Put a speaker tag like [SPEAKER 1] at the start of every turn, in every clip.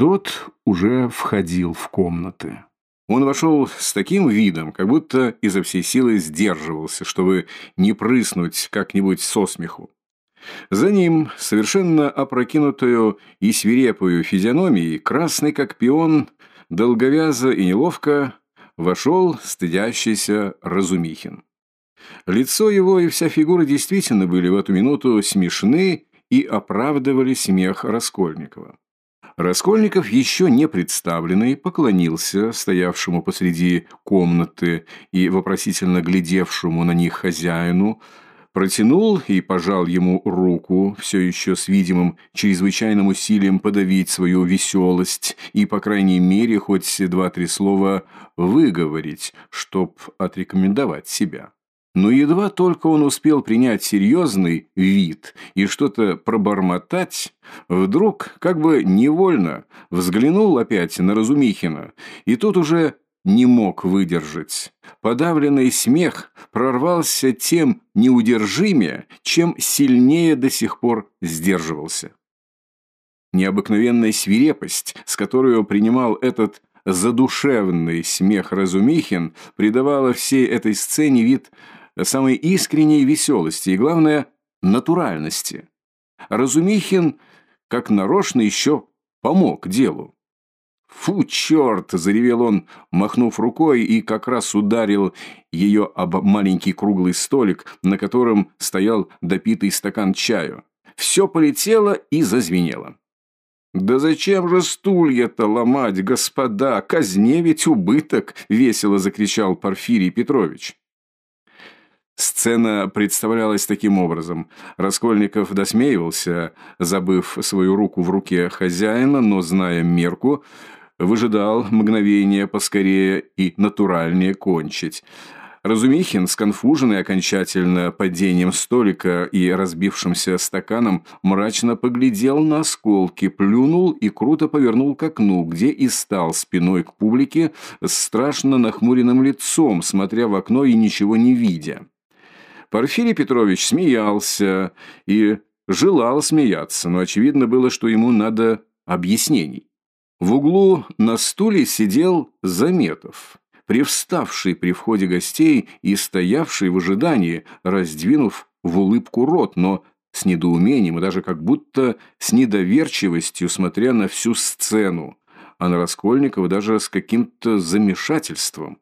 [SPEAKER 1] Тот уже входил в комнаты. Он вошел с таким видом, как будто изо всей силы сдерживался, чтобы не прыснуть как-нибудь со смеху. За ним, совершенно опрокинутую и свирепую физиономией, красный как пион, долговязо и неловко, вошел стыдящийся Разумихин. Лицо его и вся фигура действительно были в эту минуту смешны и оправдывали смех Раскольникова. Раскольников, еще не представленный, поклонился стоявшему посреди комнаты и вопросительно глядевшему на них хозяину, протянул и пожал ему руку, все еще с видимым чрезвычайным усилием подавить свою веселость и, по крайней мере, хоть два-три слова выговорить, чтоб отрекомендовать себя. Но едва только он успел принять серьезный вид и что-то пробормотать, вдруг, как бы невольно, взглянул опять на Разумихина, и тут уже не мог выдержать. Подавленный смех прорвался тем неудержимее, чем сильнее до сих пор сдерживался. Необыкновенная свирепость, с которой принимал этот задушевный смех Разумихин, придавала всей этой сцене вид самой искренней веселости и, главное, натуральности. Разумихин, как нарочно, еще помог делу. «Фу, черт!» – заревел он, махнув рукой, и как раз ударил ее об маленький круглый столик, на котором стоял допитый стакан чаю. Все полетело и зазвенело. «Да зачем же стулья-то ломать, господа? Казне ведь убыток!» – весело закричал Порфирий Петрович. Сцена представлялась таким образом. Раскольников досмеивался, забыв свою руку в руке хозяина, но, зная мерку, выжидал мгновение поскорее и натуральнее кончить. Разумихин, сконфуженный окончательно падением столика и разбившимся стаканом, мрачно поглядел на осколки, плюнул и круто повернул к окну, где и стал спиной к публике с страшно нахмуренным лицом, смотря в окно и ничего не видя. Порфирий Петрович смеялся и желал смеяться, но очевидно было, что ему надо объяснений. В углу на стуле сидел Заметов, привставший при входе гостей и стоявший в ожидании, раздвинув в улыбку рот, но с недоумением и даже как будто с недоверчивостью, смотря на всю сцену, а на Раскольникова даже с каким-то замешательством.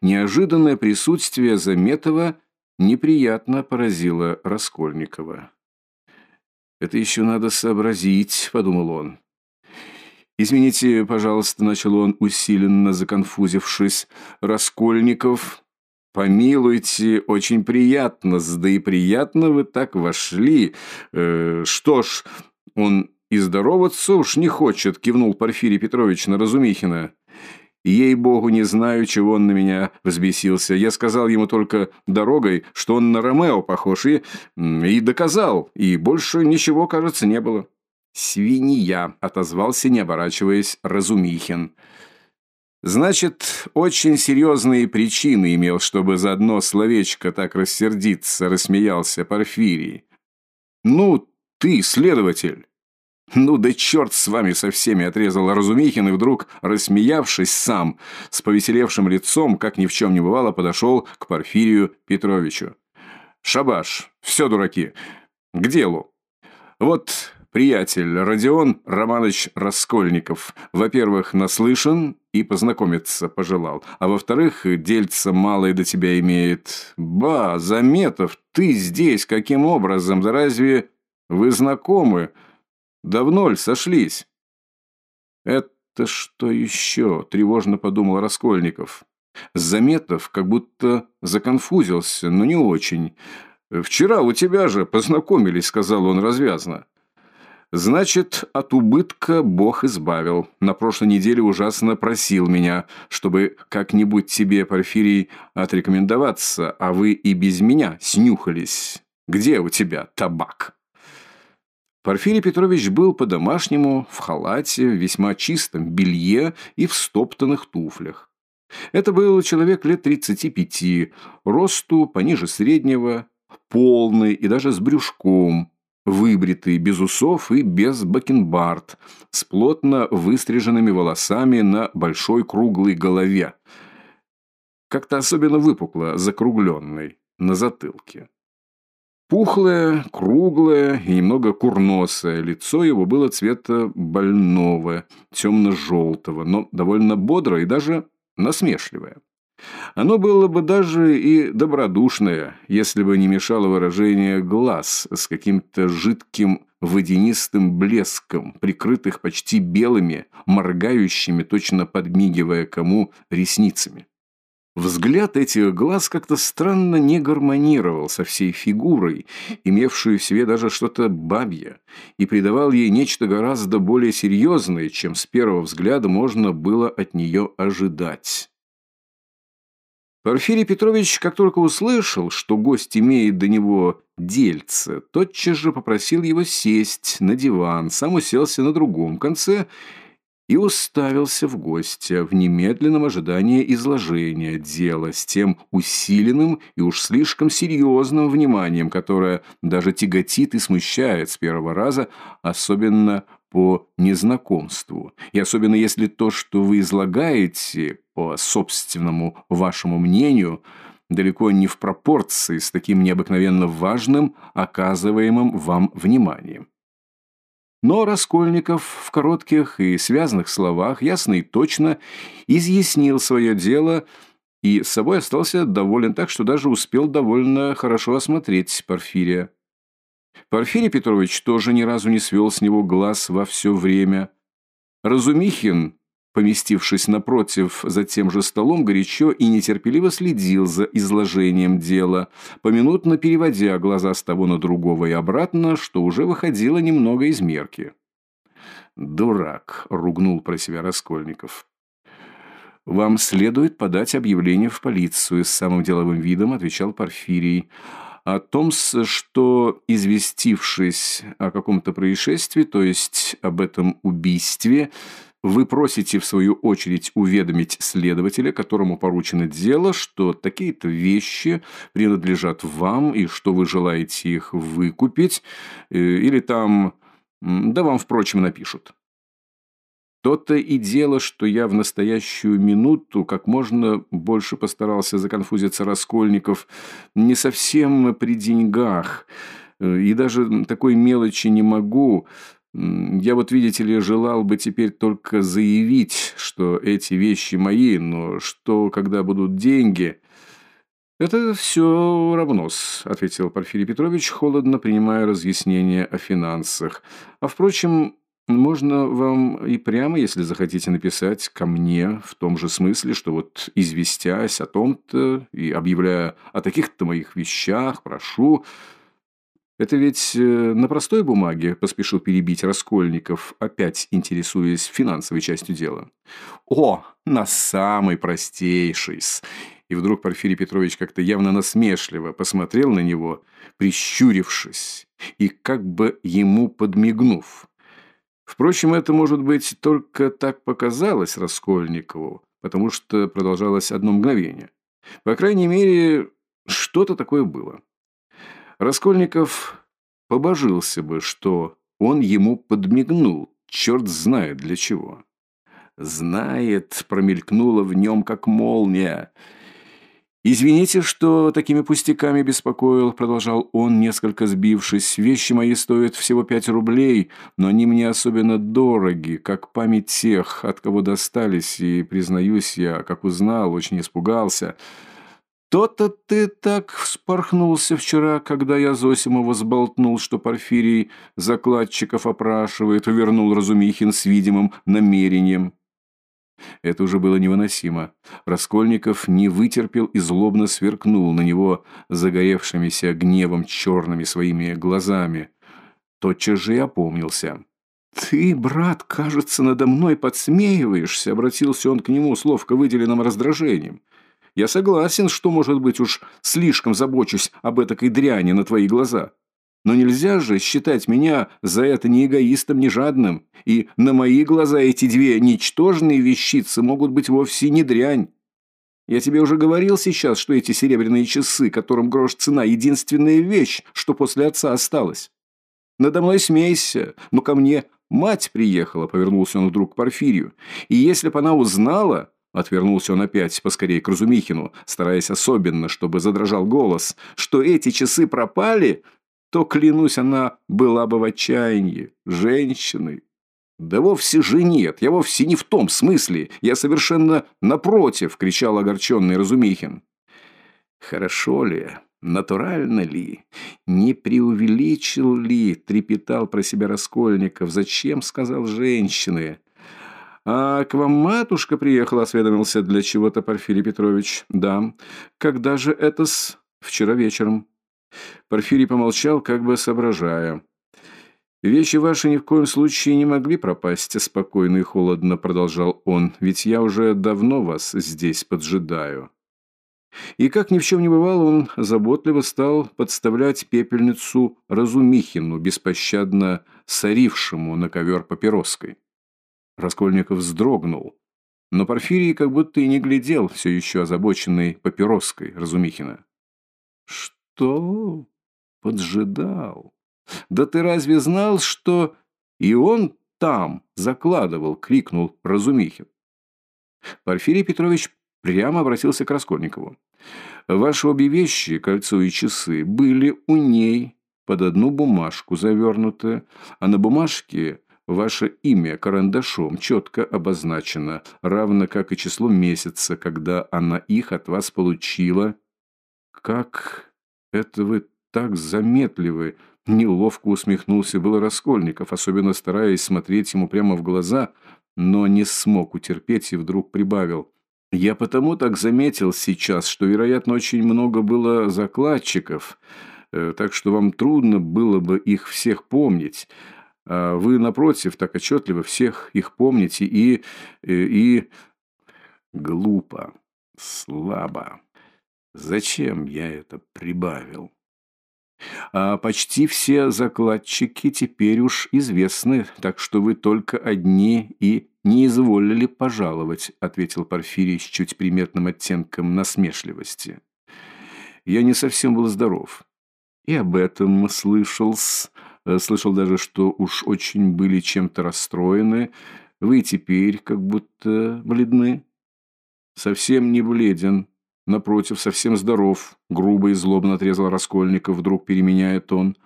[SPEAKER 1] Неожиданное присутствие Заметова неприятно поразило Раскольникова. «Это еще надо сообразить», — подумал он. «Извините, пожалуйста», — начал он, усиленно законфузившись. «Раскольников, помилуйте, очень приятно, да и приятно вы так вошли. Э, что ж, он и здороваться уж не хочет», — кивнул Порфирий Петрович на Разумихина. Ей-богу, не знаю, чего он на меня взбесился. Я сказал ему только дорогой, что он на Ромео похож, и... и доказал, и больше ничего, кажется, не было. «Свинья», — отозвался, не оборачиваясь, Разумихин. «Значит, очень серьезные причины имел, чтобы за одно словечко так рассердиться», — рассмеялся Порфирий. «Ну, ты, следователь». «Ну да черт с вами со всеми!» – отрезал Разумихин и вдруг, рассмеявшись сам, с повеселевшим лицом, как ни в чем не бывало, подошел к Порфирию Петровичу. «Шабаш! Все, дураки! К делу! Вот приятель Родион Романович Раскольников, во-первых, наслышан и познакомиться пожелал, а во-вторых, дельца малое до тебя имеет. Ба, Заметов, ты здесь каким образом? Да разве вы знакомы?» Давно ли сошлись?» «Это что еще?» – тревожно подумал Раскольников. Заметов как будто законфузился, но не очень. «Вчера у тебя же познакомились», – сказал он развязно. «Значит, от убытка Бог избавил. На прошлой неделе ужасно просил меня, чтобы как-нибудь тебе, Порфирий, отрекомендоваться, а вы и без меня снюхались. Где у тебя табак?» Порфирий Петрович был по-домашнему в халате, в весьма чистом белье и в стоптанных туфлях. Это был человек лет 35, росту пониже среднего, полный и даже с брюшком, выбритый, без усов и без бакенбард, с плотно выстриженными волосами на большой круглой голове. Как-то особенно выпукло, закругленной, на затылке. Пухлое, круглое и немного курносое лицо его было цвета больного, темно-желтого, но довольно бодрое и даже насмешливое. Оно было бы даже и добродушное, если бы не мешало выражение глаз с каким-то жидким водянистым блеском, прикрытых почти белыми, моргающими, точно подмигивая кому, ресницами. Взгляд этих глаз как-то странно не гармонировал со всей фигурой, имевшей в себе даже что-то бабье, и придавал ей нечто гораздо более серьезное, чем с первого взгляда можно было от нее ожидать. Порфирий Петрович, как только услышал, что гость имеет до него дельце, тотчас же попросил его сесть на диван, сам уселся на другом конце и уставился в гостя в немедленном ожидании изложения дела с тем усиленным и уж слишком серьезным вниманием, которое даже тяготит и смущает с первого раза, особенно по незнакомству. И особенно если то, что вы излагаете, по собственному вашему мнению, далеко не в пропорции с таким необыкновенно важным оказываемым вам вниманием. Но Раскольников в коротких и связанных словах ясно и точно изъяснил свое дело и с собой остался доволен так, что даже успел довольно хорошо осмотреть Порфирия. Порфирий Петрович тоже ни разу не свел с него глаз во все время. Разумихин, поместившись напротив за тем же столом, горячо и нетерпеливо следил за изложением дела, поминутно переводя глаза с того на другого и обратно, что уже выходило немного из мерки. «Дурак!» — ругнул про себя Раскольников. «Вам следует подать объявление в полицию», — с самым деловым видом отвечал Порфирий о том, что, известившись о каком-то происшествии, то есть об этом убийстве, вы просите, в свою очередь, уведомить следователя, которому поручено дело, что такие-то вещи принадлежат вам и что вы желаете их выкупить, э, или там... Да вам, впрочем, напишут. То-то и дело, что я в настоящую минуту как можно больше постарался законфузиться Раскольников не совсем при деньгах, э, и даже такой мелочи не могу. Я вот, видите ли, желал бы теперь только заявить, что эти вещи мои, но что, когда будут деньги... «Это все равнос», — ответил Порфирий Петрович, холодно принимая разъяснения о финансах. «А, впрочем, можно вам и прямо, если захотите написать, ко мне в том же смысле, что вот известясь о том-то и объявляя о таких-то моих вещах, прошу... Это ведь э, на простой бумаге, поспешил перебить Раскольников, опять интересуясь финансовой частью дела. О, на самый простейший -с. И вдруг Порфирий Петрович как-то явно насмешливо посмотрел на него, прищурившись и как бы ему подмигнув. Впрочем, это, может быть, только так показалось Раскольникову, потому что продолжалось одно мгновение. По крайней мере, что-то такое было. Раскольников побожился бы, что он ему подмигнул, черт знает для чего. «Знает», — промелькнуло в нем, как молния, — «Извините, что такими пустяками беспокоил», — продолжал он, несколько сбившись. «Вещи мои стоят всего пять рублей, но они мне особенно дороги, как память тех, от кого достались, и, признаюсь, я, как узнал, очень испугался». «То-то ты так вспорхнулся вчера, когда я Зосимова сболтнул, что Порфирий закладчиков опрашивает», — увернул Разумихин с видимым намерением. Это уже было невыносимо. Раскольников не вытерпел и злобно сверкнул на него загоревшимися гневом черными своими глазами. Тотчас же и опомнился. «Ты, брат, кажется, надо мной подсмеиваешься», — обратился он к нему с ловко выделенным раздражением. «Я согласен, что, может быть, уж слишком забочусь об этой дряни на твои глаза. Но нельзя же считать меня за это ни эгоистом, ни жадным. И на мои глаза эти две ничтожные вещицы могут быть вовсе не дрянь. Я тебе уже говорил сейчас, что эти серебряные часы, которым грош цена, единственная вещь, что после отца осталась. Надо мной смейся, но ко мне мать приехала, повернулся он вдруг к Порфирию. И если бы она узнала, Отвернулся он опять, поскорее к Разумихину, стараясь особенно, чтобы задрожал голос, что эти часы пропали, то, клянусь, она была бы в отчаянии. Женщины. Да вовсе же нет, я вовсе не в том смысле, я совершенно напротив, кричал огорченный Разумихин. Хорошо ли, натурально ли, не преувеличил ли, трепетал про себя Раскольников, зачем, сказал женщины. «А к вам матушка приехала?» – осведомился для чего-то Порфирий Петрович. «Да. Когда же это с...» «Вчера вечером». Порфирий помолчал, как бы соображая. «Вещи ваши ни в коем случае не могли пропасть», – спокойно и холодно продолжал он. «Ведь я уже давно вас здесь поджидаю». И как ни в чем не бывало, он заботливо стал подставлять пепельницу Разумихину, беспощадно сорившему на ковер папироской. Раскольников вздрогнул. Но Порфирий как будто и не глядел, все еще озабоченный папироской Разумихина. «Что?» «Поджидал. Да ты разве знал, что...» «И он там закладывал!» — крикнул Разумихин. Порфирий Петрович прямо обратился к Раскольникову. «Ваши обе вещи, кольцо и часы, были у ней под одну бумажку завернуты, а на бумажке Ваше имя карандашом четко обозначено, равно как и число месяца, когда она их от вас получила. Как это вы так заметливы? Неловко усмехнулся было Раскольников, особенно стараясь смотреть ему прямо в глаза, но не смог утерпеть и вдруг прибавил. Я потому так заметил сейчас, что, вероятно, очень много было закладчиков, э, так что вам трудно было бы их всех помнить. А вы, напротив, так отчетливо всех их помните и... и... и... Глупо, слабо. Зачем я это прибавил? А почти все закладчики теперь уж известны, так что вы только одни и не изволили пожаловать, ответил Порфирий с чуть приметным оттенком насмешливости. Я не совсем был здоров. И об этом слышал-с, Э, слышал даже, что уж очень были чем-то расстроены. Вы теперь как будто бледны. Совсем не бледен. Напротив, совсем здоров. Грубо и злобно отрезал Раскольников, вдруг переменяет он.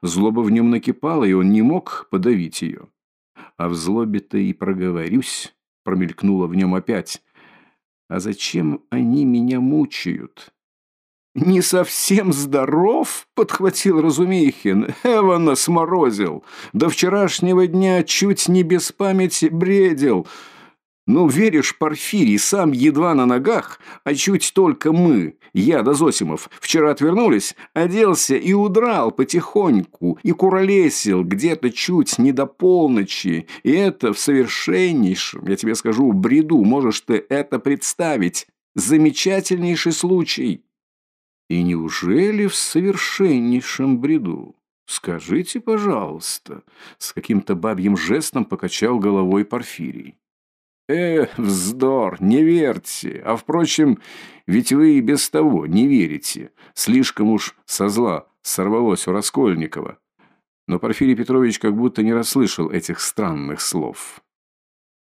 [SPEAKER 1] Злоба в нем накипала, и он не мог подавить ее. А в злобе-то и проговорюсь, промелькнуло в нем опять. А зачем они меня мучают? «Не совсем здоров?» — подхватил Разумихин. «Эвана сморозил. До вчерашнего дня чуть не без памяти бредил. Ну, веришь, Порфирий, сам едва на ногах, а чуть только мы, я да Зосимов, вчера отвернулись, оделся и удрал потихоньку, и куролесил где-то чуть не до полночи. И это в совершеннейшем, я тебе скажу, бреду, можешь ты это представить. Замечательнейший случай». И неужели в совершеннейшем бреду? Скажите, пожалуйста, с каким-то бабьим жестом покачал головой Порфирий. «Э, вздор, не верьте. А, впрочем, ведь вы и без того не верите. Слишком уж со зла сорвалось у Раскольникова». Но Порфирий Петрович как будто не расслышал этих странных слов.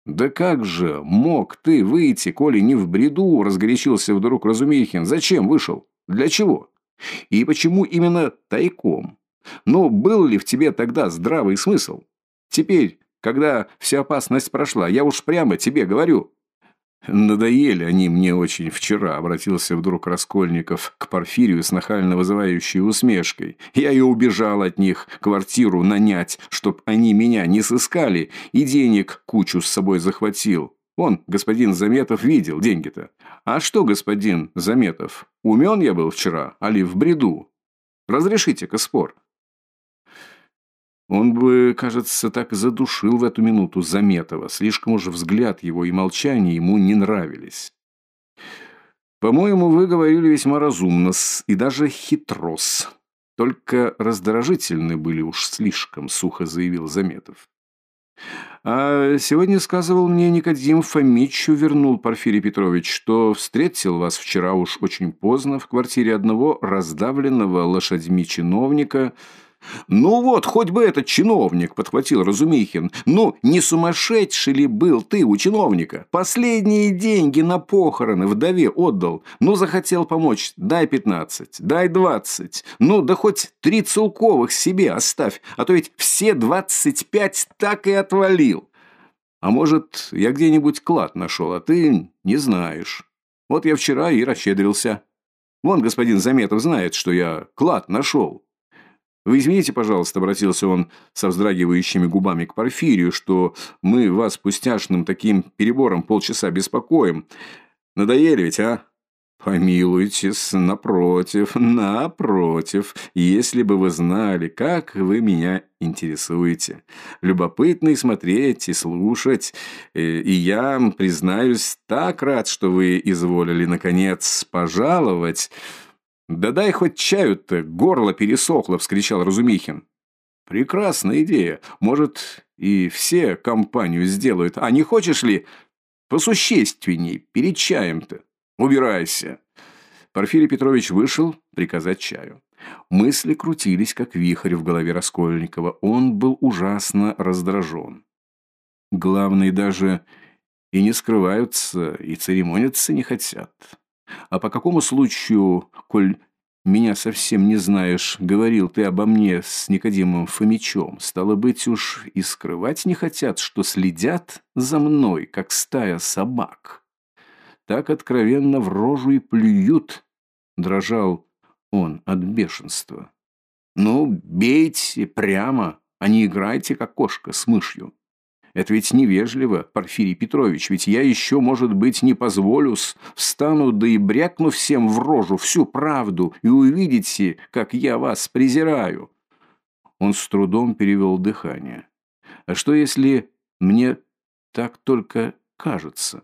[SPEAKER 1] «Да как же мог ты выйти, коли не в бреду?» – разгорячился вдруг Разумихин. «Зачем вышел?» Для чего? И почему именно тайком? Но был ли в тебе тогда здравый смысл? Теперь, когда вся опасность прошла, я уж прямо тебе говорю. Надоели они мне очень вчера, обратился вдруг Раскольников к Порфирию с нахально вызывающей усмешкой. Я и убежал от них квартиру нанять, чтоб они меня не сыскали, и денег кучу с собой захватил. Он, господин Заметов, видел деньги-то. А что, господин Заметов, умен я был вчера, али в бреду? Разрешите-ка спор. Он бы, кажется, так задушил в эту минуту Заметова. Слишком уж взгляд его и молчание ему не нравились. «По-моему, вы говорили весьма разумно и даже хитрос. Только раздражительны были уж слишком», — сухо заявил Заметов. А сегодня сказывал мне Никодим Фомич, вернул Порфирий Петрович, что встретил вас вчера уж очень поздно в квартире одного раздавленного лошадьми чиновника, «Ну вот, хоть бы этот чиновник», – подхватил Разумихин. «Ну, не сумасшедший ли был ты у чиновника? Последние деньги на похороны вдове отдал. Ну, захотел помочь, дай пятнадцать, дай двадцать. Ну, да хоть три целковых себе оставь, а то ведь все двадцать пять так и отвалил. А может, я где-нибудь клад нашел, а ты не знаешь. Вот я вчера и расщедрился. Вон господин Заметов знает, что я клад нашел». «Вы извините, пожалуйста», — обратился он со вздрагивающими губами к Порфирию, «что мы вас пустяшным таким перебором полчаса беспокоим. Надоели ведь, а?» «Помилуйтесь, напротив, напротив, если бы вы знали, как вы меня интересуете. Любопытно и смотреть, и слушать. Э, и я, признаюсь, так рад, что вы изволили, наконец, пожаловать». «Да дай хоть чаю-то, горло пересохло!» – вскричал Разумихин. «Прекрасная идея. Может, и все компанию сделают. А не хочешь ли посущественней, перед чаем-то? Убирайся!» Порфирий Петрович вышел приказать чаю. Мысли крутились, как вихрь в голове Раскольникова. Он был ужасно раздражен. Главное, даже и не скрываются, и церемониться не хотят. А по какому случаю, коль меня совсем не знаешь, говорил ты обо мне с Никодимом Фомичом, стало быть, уж и скрывать не хотят, что следят за мной, как стая собак. Так откровенно в рожу и плюют, дрожал он от бешенства. Ну, бейте прямо, а не играйте, как кошка с мышью. Это ведь невежливо, Порфирий Петрович, ведь я еще, может быть, не позволю, встану да и брякну всем в рожу всю правду, и увидите, как я вас презираю». Он с трудом перевел дыхание. «А что, если мне так только кажется?»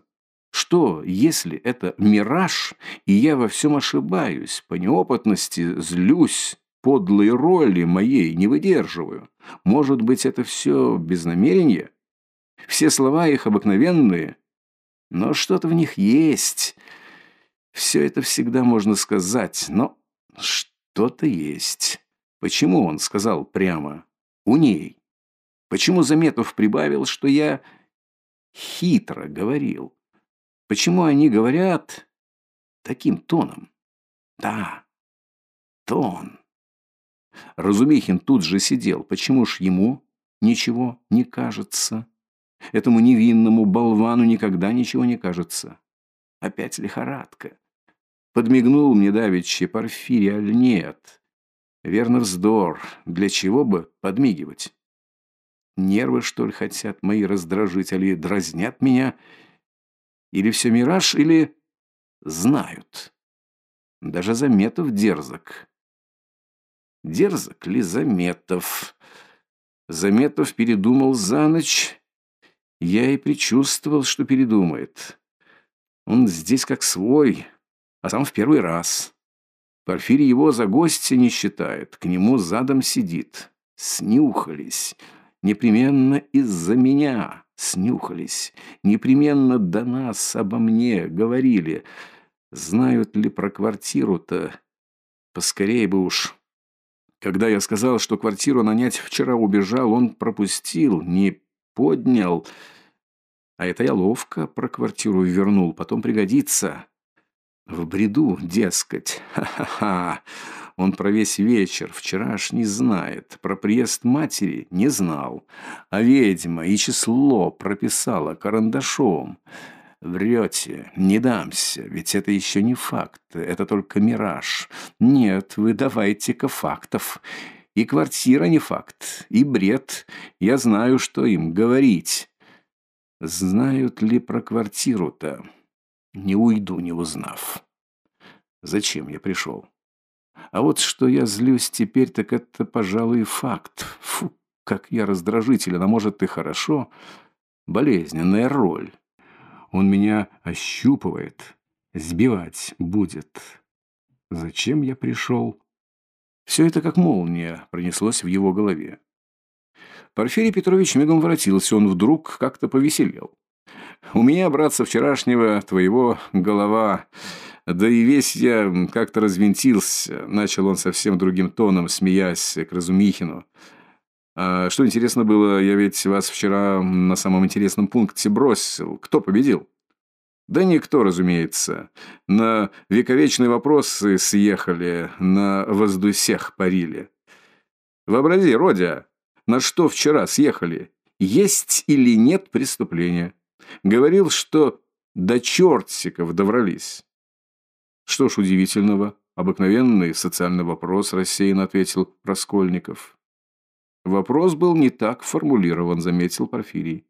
[SPEAKER 1] Что, если это мираж, и я во всем ошибаюсь, по неопытности злюсь, подлой роли моей не выдерживаю? Может быть, это все без намерения? Все слова их обыкновенные, но что-то в них есть. Все это всегда можно сказать, но что-то есть. Почему он сказал прямо «у ней»? Почему Заметов прибавил, что я хитро говорил? Почему они говорят таким тоном? Да, тон. Разумихин тут же сидел. Почему ж ему ничего не кажется? Этому невинному болвану никогда ничего не кажется. Опять лихорадка. Подмигнул мне давеча Порфирий, аль нет? Верно, вздор. Для чего бы подмигивать? Нервы, что ли, хотят мои раздражить, или дразнят меня? Или все мираж, или знают? Даже Заметов дерзок. Дерзок ли Заметов? Заметов передумал за ночь я и предчувствовал, что передумает. Он здесь как свой, а сам в первый раз. Порфирий его за гостя не считает, к нему задом сидит. Снюхались. Непременно из-за меня снюхались. Непременно до нас обо мне говорили. Знают ли про квартиру-то? Поскорее бы уж. Когда я сказал, что квартиру нанять вчера убежал, он пропустил, не поднял. А это я ловко про квартиру вернул, потом пригодится. В бреду, дескать. Ха-ха-ха. Он про весь вечер вчерашний знает, про приезд матери не знал. А ведьма и число прописала карандашом. Врете, не дамся, ведь это еще не факт, это только мираж. Нет, вы давайте-ка фактов. И квартира не факт, и бред. Я знаю, что им говорить. Знают ли про квартиру-то? Не уйду, не узнав. Зачем я пришел? А вот что я злюсь теперь, так это, пожалуй, факт. Фу, как я раздражителен, а может и хорошо. Болезненная роль. Он меня ощупывает, сбивать будет. Зачем я пришел? Все это как молния пронеслось в его голове. Порфирий Петрович мигом воротился, он вдруг как-то повеселел. «У меня, братца, вчерашнего твоего голова Да и весь я как-то развинтился, начал он совсем другим тоном, смеясь к Разумихину. А что интересно было, я ведь вас вчера на самом интересном пункте бросил. Кто победил? Да никто, разумеется. На вековечные вопросы съехали, на воздусях парили. Вообрази, Родя, на что вчера съехали? Есть или нет преступления? Говорил, что до чертиков доврались. Что ж удивительного, обыкновенный социальный вопрос, рассеянно ответил Раскольников. Вопрос был не так формулирован, заметил Порфирий.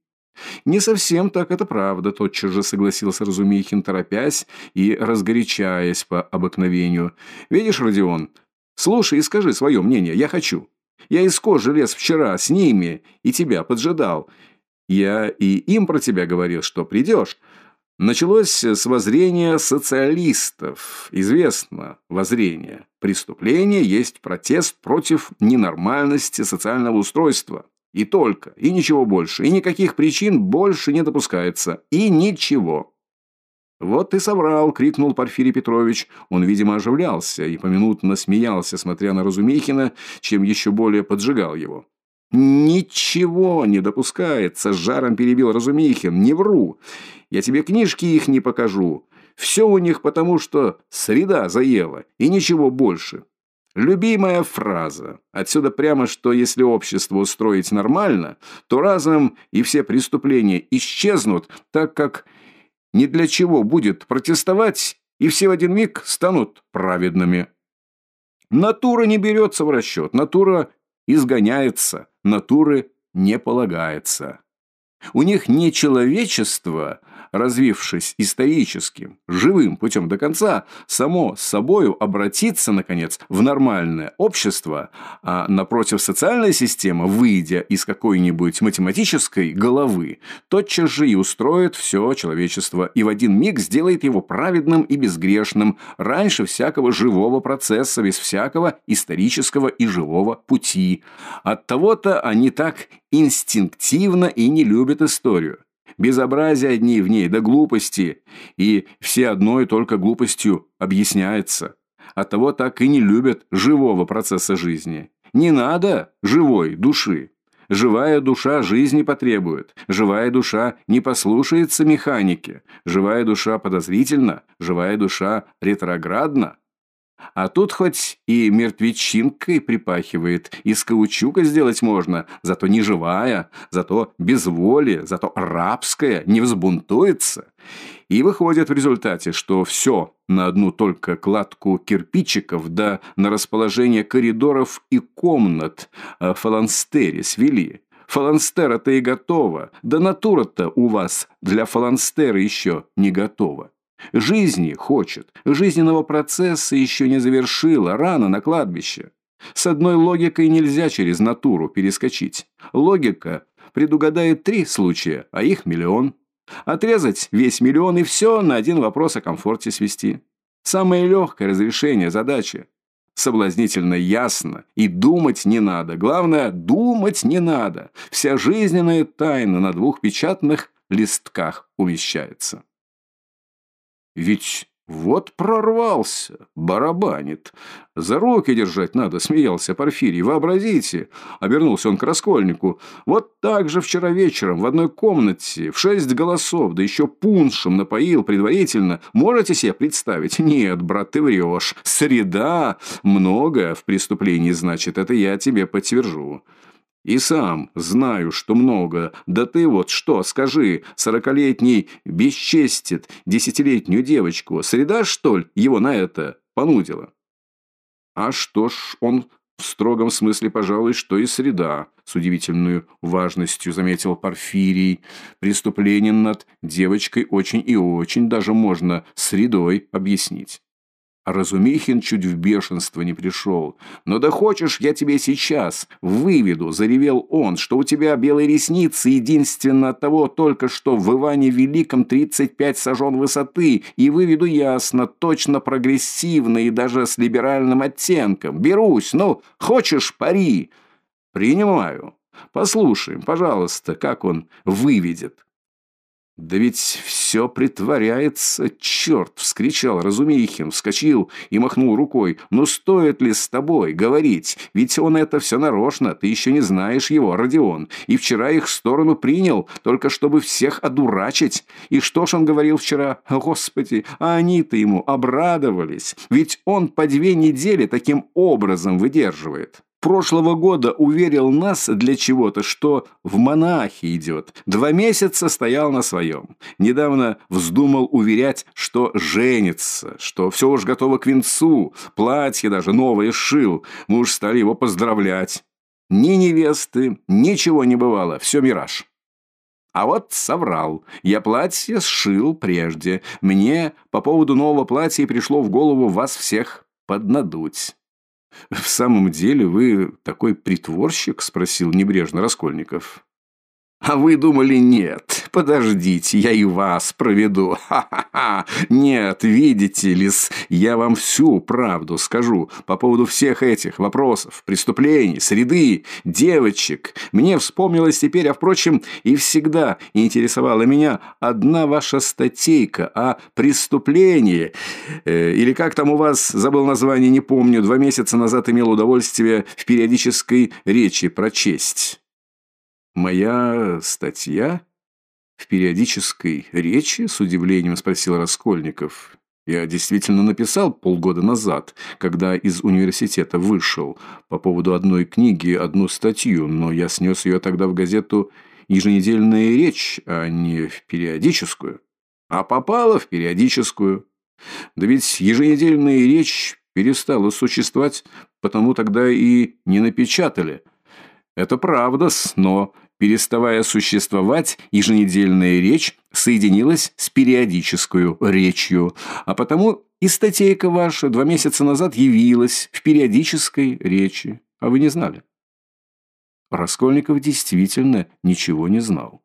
[SPEAKER 1] «Не совсем так, это правда», – тотчас же согласился Разумихин, торопясь и разгорячаясь по обыкновению. «Видишь, Родион, слушай и скажи свое мнение, я хочу. Я из кожи лез вчера с ними и тебя поджидал. Я и им про тебя говорил, что придешь. Началось с воззрения социалистов. Известно воззрение. Преступление есть протест против ненормальности социального устройства. И только, и ничего больше, и никаких причин больше не допускается. И ничего. «Вот ты соврал!» – крикнул Порфирий Петрович. Он, видимо, оживлялся и поминутно смеялся, смотря на Разумихина, чем еще более поджигал его. «Ничего не допускается!» – с жаром перебил Разумихин. «Не вру! Я тебе книжки их не покажу. Все у них потому, что среда заела, и ничего больше. Любимая фраза. Отсюда прямо, что если общество устроить нормально, то разом и все преступления исчезнут, так как ни для чего будет протестовать, и все в один миг станут праведными. Натура не берется в расчет, натура изгоняется, натуры не полагается. У них не человечество – развившись историческим, живым путем до конца, само собою обратиться, наконец, в нормальное общество, а напротив социальная система, выйдя из какой-нибудь математической головы, тотчас же и устроит все человечество и в один миг сделает его праведным и безгрешным раньше всякого живого процесса, без всякого исторического и живого пути. От того-то они так инстинктивно и не любят историю. Безобразия одни в ней, да глупости. И все одной только глупостью объясняется. Оттого так и не любят живого процесса жизни. Не надо живой души. Живая душа жизни потребует. Живая душа не послушается механики. Живая душа подозрительна. Живая душа ретроградна. А тут хоть и мертвечинкой припахивает, из каучука сделать можно, зато не живая, зато без воли, зато рабская, не взбунтуется. И выходит в результате, что все на одну только кладку кирпичиков, да на расположение коридоров и комнат а фаланстере свели. Фаланстера-то и готова, да натура-то у вас для фаланстера еще не готова. Жизни хочет, жизненного процесса еще не завершила, рано на кладбище. С одной логикой нельзя через натуру перескочить. Логика предугадает три случая, а их миллион. Отрезать весь миллион и все на один вопрос о комфорте свести. Самое легкое разрешение задачи. Соблазнительно ясно. И думать не надо. Главное, думать не надо. Вся жизненная тайна на двух печатных листках умещается. Ведь вот прорвался, барабанит. За руки держать надо, смеялся Порфирий. Вообразите, обернулся он к Раскольнику. Вот так же вчера вечером в одной комнате в шесть голосов, да еще пуншем напоил предварительно. Можете себе представить? Нет, брат, ты врешь. Среда много в преступлении, значит, это я тебе подтвержу. И сам знаю, что много. Да ты вот что, скажи, сорокалетний бесчестит десятилетнюю девочку. Среда, что ли, его на это понудила? А что ж, он в строгом смысле, пожалуй, что и среда, с удивительной важностью заметил Порфирий. Преступление над девочкой очень и очень даже можно средой объяснить. Разумихин чуть в бешенство не пришел. «Но да хочешь, я тебе сейчас выведу», – заревел он, «что у тебя белые ресницы единственно от того только что в Иване Великом 35 сажен высоты, и выведу ясно, точно прогрессивно и даже с либеральным оттенком. Берусь, ну, хочешь пари?» «Принимаю. Послушаем, пожалуйста, как он выведет». «Да ведь все притворяется, черт!» — вскричал Разумихин, вскочил и махнул рукой. «Ну стоит ли с тобой говорить? Ведь он это все нарочно, ты еще не знаешь его, Родион. И вчера их сторону принял, только чтобы всех одурачить. И что ж он говорил вчера? Господи, а они-то ему обрадовались. Ведь он по две недели таким образом выдерживает» прошлого года уверил нас для чего-то, что в монахи идет. Два месяца стоял на своем. Недавно вздумал уверять, что женится, что все уж готово к венцу, платье даже новое шил. Мы уж стали его поздравлять. Ни невесты, ничего не бывало, все мираж. А вот соврал. Я платье сшил прежде. Мне по поводу нового платья пришло в голову вас всех поднадуть. «В самом деле вы такой притворщик?» – спросил небрежно Раскольников. А вы думали, нет, подождите, я и вас проведу. Ха-ха-ха. Нет, видите ли, я вам всю правду скажу по поводу всех этих вопросов, преступлений, среды, девочек. Мне вспомнилось теперь, а впрочем, и всегда интересовала меня одна ваша статейка о преступлении. Э, или как там у вас, забыл название, не помню, два месяца назад имел удовольствие в периодической речи прочесть. «Моя статья в периодической речи?» – с удивлением спросил Раскольников. «Я действительно написал полгода назад, когда из университета вышел, по поводу одной книги одну статью, но я снес ее тогда в газету «Еженедельная речь», а не в периодическую. А попала в периодическую. Да ведь еженедельная речь перестала существовать, потому тогда и не напечатали. Это правда, но переставая существовать, еженедельная речь соединилась с периодическую речью, а потому и статейка ваша два месяца назад явилась в периодической речи. А вы не знали? Раскольников действительно ничего не знал.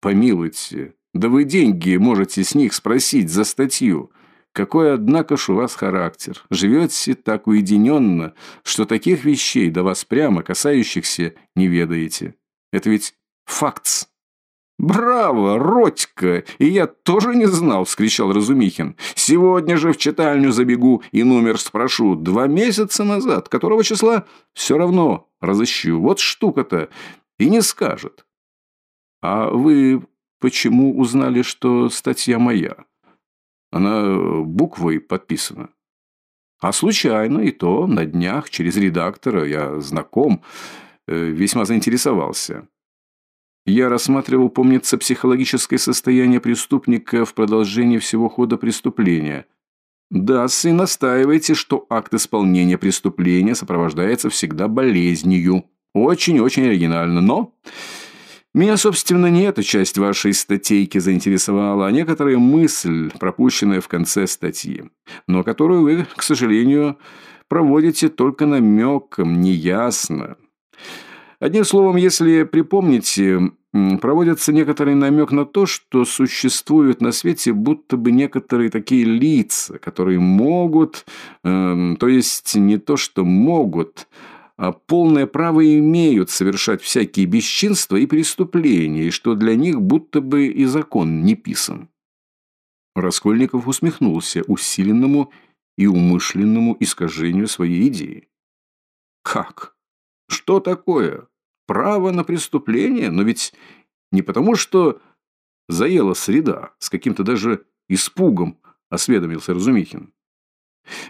[SPEAKER 1] Помилуйте, да вы деньги можете с них спросить за статью. Какой, однако ж, у вас характер. Живете так уединенно, что таких вещей до вас прямо касающихся не ведаете. Это ведь фактс. «Браво, Родька! И я тоже не знал!» – вскричал Разумихин. «Сегодня же в читальню забегу и номер спрошу. Два месяца назад, которого числа, все равно разыщу. Вот штука-то. И не скажет». «А вы почему узнали, что статья моя? Она буквой подписана». «А случайно, и то на днях через редактора. Я знаком». Э, весьма заинтересовался. Я рассматривал, помнится, психологическое состояние преступника в продолжении всего хода преступления. Да, сын, настаиваете, что акт исполнения преступления сопровождается всегда болезнью. Очень-очень оригинально, но... Меня, собственно, не эта часть вашей статейки заинтересовала, а некоторая мысль, пропущенная в конце статьи, но которую вы, к сожалению, проводите только намеком, неясно. Одним словом, если припомните, проводится некоторый намек на то, что существуют на свете будто бы некоторые такие лица, которые могут, э, то есть не то, что могут, а полное право имеют совершать всякие бесчинства и преступления, и что для них будто бы и закон не писан. Раскольников усмехнулся усиленному и умышленному искажению своей идеи. «Как? Что такое? право на преступление, но ведь не потому, что заела среда, с каким-то даже испугом, осведомился Разумихин.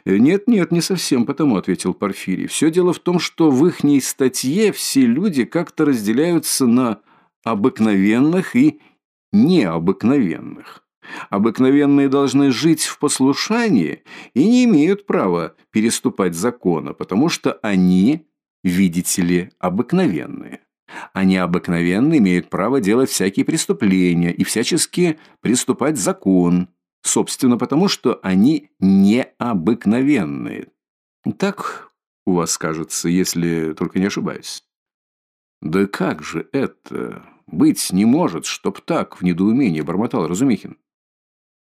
[SPEAKER 1] «Нет-нет, не совсем потому», — ответил Порфирий. «Все дело в том, что в ихней статье все люди как-то разделяются на обыкновенных и необыкновенных. Обыкновенные должны жить в послушании и не имеют права переступать закона, потому что они видите ли, обыкновенные. Они обыкновенные имеют право делать всякие преступления и всячески приступать закон, собственно потому, что они необыкновенные. Так у вас кажется, если только не ошибаюсь. Да как же это? Быть не может, чтоб так, в недоумении бормотал Разумихин.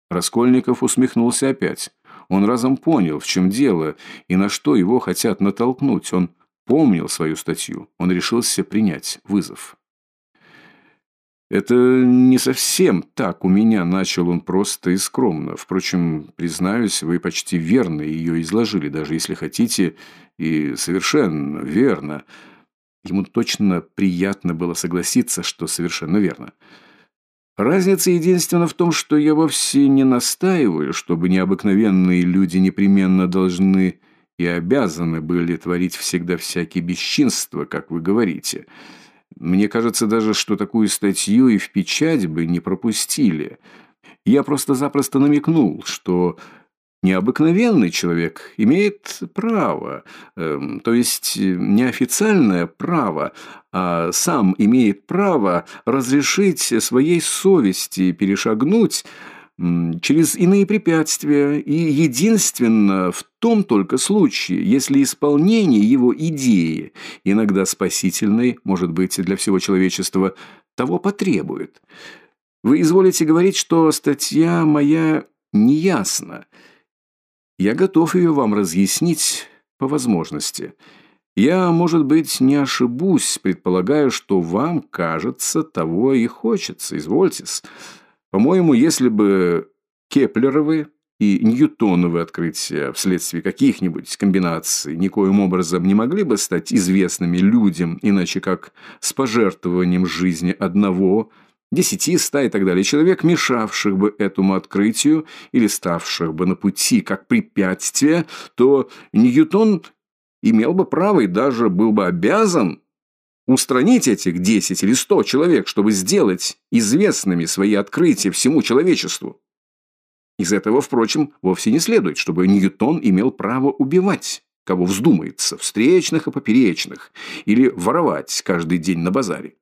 [SPEAKER 1] Раскольников усмехнулся опять. Он разом понял, в чем дело и на что его хотят натолкнуть. Он помнил свою статью, он решился принять вызов. Это не совсем так у меня, начал он просто и скромно. Впрочем, признаюсь, вы почти верно ее изложили, даже если хотите, и совершенно верно. Ему точно приятно было согласиться, что совершенно верно. Разница единственная в том, что я вовсе не настаиваю, чтобы необыкновенные люди непременно должны и обязаны были творить всегда всякие бесчинства, как вы говорите – мне кажется даже, что такую статью и в печать бы не пропустили. Я просто-запросто намекнул, что необыкновенный человек имеет право, э, то есть неофициальное право, а сам имеет право разрешить своей совести перешагнуть через иные препятствия, и единственно в том только случае, если исполнение его идеи, иногда спасительной, может быть, для всего человечества, того потребует. Вы изволите говорить, что статья моя неясна. Я готов ее вам разъяснить по возможности. Я, может быть, не ошибусь, предполагаю, что вам, кажется, того и хочется. Извольтесь. По-моему, если бы Кеплеровы и Ньютоновы открытия вследствие каких-нибудь комбинаций никоим образом не могли бы стать известными людям, иначе как с пожертвованием жизни одного, десяти, ста и так далее человек, мешавших бы этому открытию или ставших бы на пути как препятствие, то Ньютон имел бы право и даже был бы обязан устранить этих 10 или 100 человек, чтобы сделать известными свои открытия всему человечеству. Из этого, впрочем, вовсе не следует, чтобы Ньютон имел право убивать, кого вздумается, встречных и поперечных, или воровать каждый день на базаре.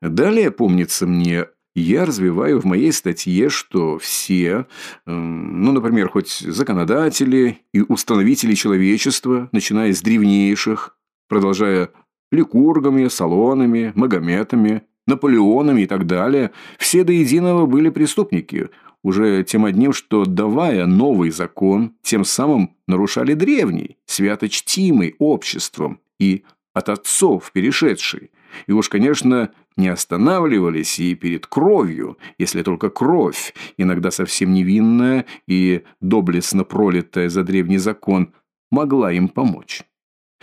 [SPEAKER 1] Далее, помнится мне, я развиваю в моей статье, что все, эм, ну, например, хоть законодатели и установители человечества, начиная с древнейших, продолжая Ликургами, Салонами, Магометами, Наполеонами и так далее, все до единого были преступники, уже тем одним, что, давая новый закон, тем самым нарушали древний, свято чтимый обществом и от отцов перешедший. И уж, конечно, не останавливались и перед кровью, если только кровь, иногда совсем невинная и доблестно пролитая за древний закон, могла им помочь.